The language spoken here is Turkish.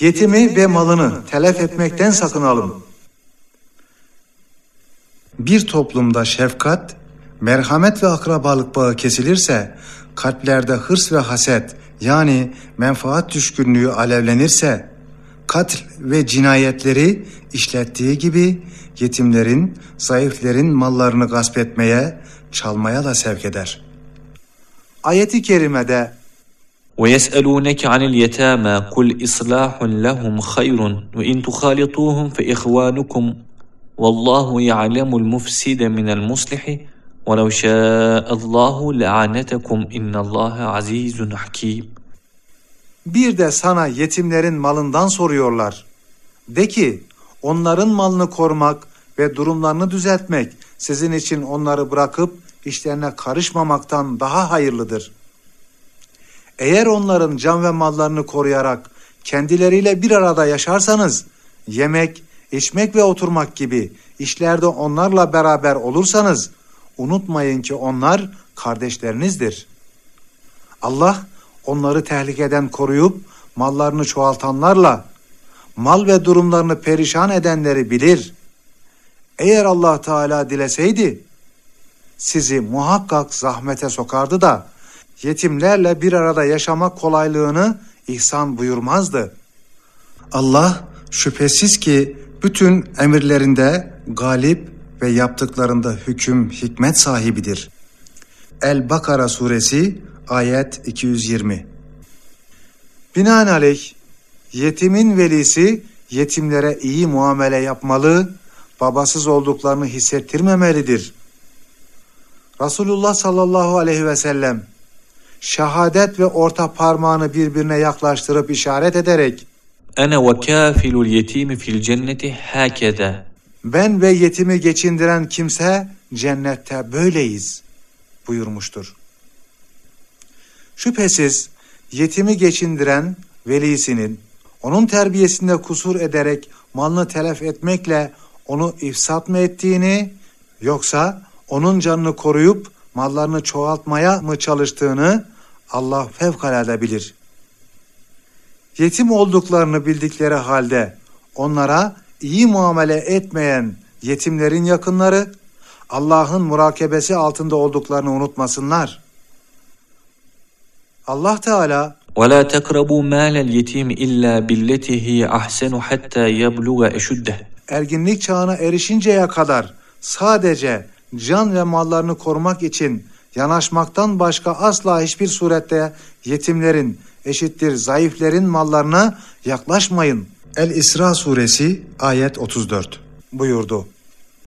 Yetimi ve malını telef etmekten sakınalım. Bir toplumda şefkat, merhamet ve akrabalık bağı kesilirse, kalplerde hırs ve haset yani menfaat düşkünlüğü alevlenirse, katl ve cinayetleri işlettiği gibi yetimlerin, zayıflerin mallarını gasp etmeye, çalmaya da sevk eder. Ayeti kerimede ويسألونك عن اليتامى قل إصلاح لهم خير وإن تخالطوهم فإخوانكم والله يعلم المفسد من المصلح ولو شاء الله لعنتكم إن الله عزيز حكيم Bir de sana yetimlerin malından soruyorlar. De ki onların malını korumak ve durumlarını düzeltmek sizin için onları bırakıp işlerine karışmamaktan daha hayırlıdır. Eğer onların can ve mallarını koruyarak kendileriyle bir arada yaşarsanız yemek, içmek ve oturmak gibi işlerde onlarla beraber olursanız unutmayın ki onlar kardeşlerinizdir. Allah onları tehlikeden koruyup mallarını çoğaltanlarla mal ve durumlarını perişan edenleri bilir. Eğer Allah Teala dileseydi sizi muhakkak zahmete sokardı da yetimlerle bir arada yaşamak kolaylığını ihsan buyurmazdı. Allah şüphesiz ki bütün emirlerinde galip ve yaptıklarında hüküm hikmet sahibidir. El-Bakara suresi ayet 220 Binaenaleyh yetimin velisi yetimlere iyi muamele yapmalı, babasız olduklarını hissettirmemelidir. Resulullah sallallahu aleyhi ve sellem şehadet ve orta parmağını birbirine yaklaştırıp işaret ederek Ana ve kafilul yetimi fil cenneti hakeza. Ben ve yetimi geçindiren kimse cennette böyleyiz buyurmuştur. Şüphesiz yetimi geçindiren velisinin onun terbiyesinde kusur ederek malını telef etmekle onu ifsat mı ettiğini yoksa onun canını koruyup mallarını çoğaltmaya mı çalıştığını Allah fevkalade bilir. Yetim olduklarını bildikleri halde onlara iyi muamele etmeyen yetimlerin yakınları Allah'ın murakebesi altında olduklarını unutmasınlar. Allah Teala ولا تقربوا مال اليتيم إلا بالتي هي أحسن حتى يبلغ أشده erginlik çağına erişinceye kadar sadece can ve mallarını korumak için yanaşmaktan başka asla hiçbir surette yetimlerin eşittir zayıflerin mallarına yaklaşmayın. El-İsra suresi ayet 34 buyurdu.